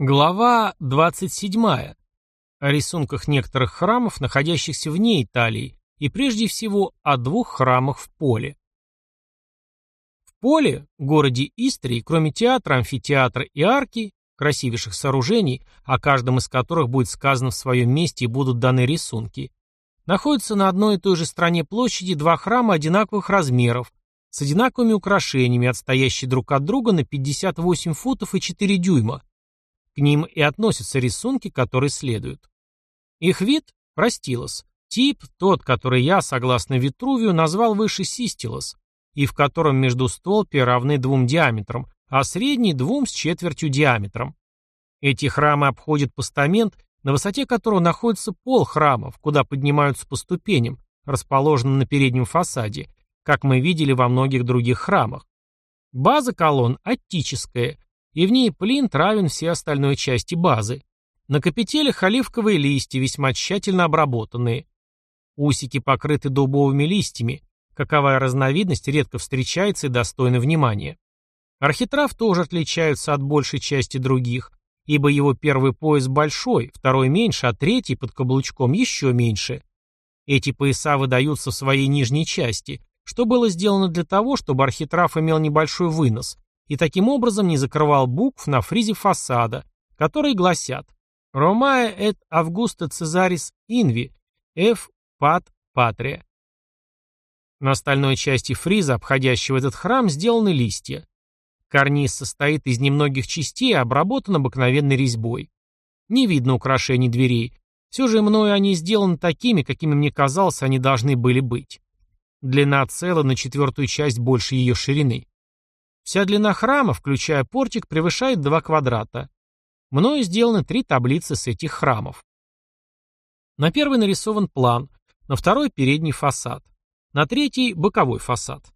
Глава 27. О рисунках некоторых храмов, находящихся вне Италии, и прежде всего о двух храмах в Поле. В Поле, городе Истрии, кроме театра, амфитеатра и арки, красивейших сооружений, о каждом из которых будет сказано в своем месте и будут даны рисунки, находятся на одной и той же стороне площади два храма одинаковых размеров, с одинаковыми украшениями, отстоящие друг от друга на 58 футов и 4 дюйма, к ним и относятся рисунки, которые следуют. Их вид – простилос. Тип – тот, который я, согласно Витрувию, назвал выше систилос, и в котором между столпи равны двум диаметрам, а средний – двум с четвертью диаметром. Эти храмы обходят постамент, на высоте которого находится пол храмов, куда поднимаются по ступеням, расположенным на переднем фасаде, как мы видели во многих других храмах. База колонн аттическая, и в ней плинт равен всей остальной части базы. На капителях оливковые листья, весьма тщательно обработанные. Усики покрыты дубовыми листьями, каковая разновидность редко встречается и достойна внимания. Архитрав тоже отличаются от большей части других, ибо его первый пояс большой, второй меньше, а третий под каблучком еще меньше. Эти пояса выдаются в своей нижней части, что было сделано для того, чтобы архитрав имел небольшой вынос, и таким образом не закрывал букв на фризе фасада, которые гласят «Ромая et Августа Цезарис Инви, F. Pat Patria». На остальной части фриза, обходящего этот храм, сделаны листья. Карниз состоит из немногих частей обработан обыкновенной резьбой. Не видно украшений дверей. Все же мною они сделаны такими, какими мне казалось, они должны были быть. Длина цела на четвертую часть больше ее ширины. Вся длина храма, включая портик, превышает 2 квадрата. Мною сделаны три таблицы с этих храмов. На первой нарисован план, на второй – передний фасад, на третий – боковой фасад.